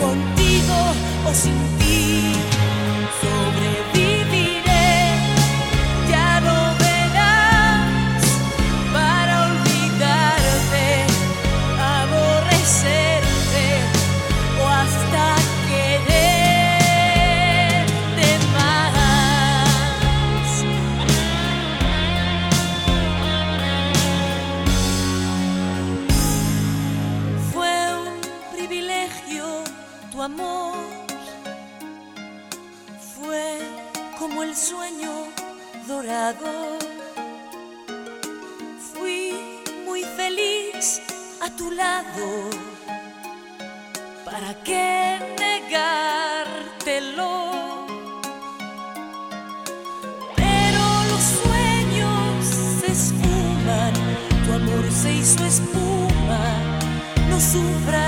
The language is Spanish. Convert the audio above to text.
contigo o sin ti. amor fue como el sueño dorado. Fui muy feliz a tu lado. ¿Para qué negártelo? Pero los sueños se esfuman, tu amor se hizo espuma, no sufras.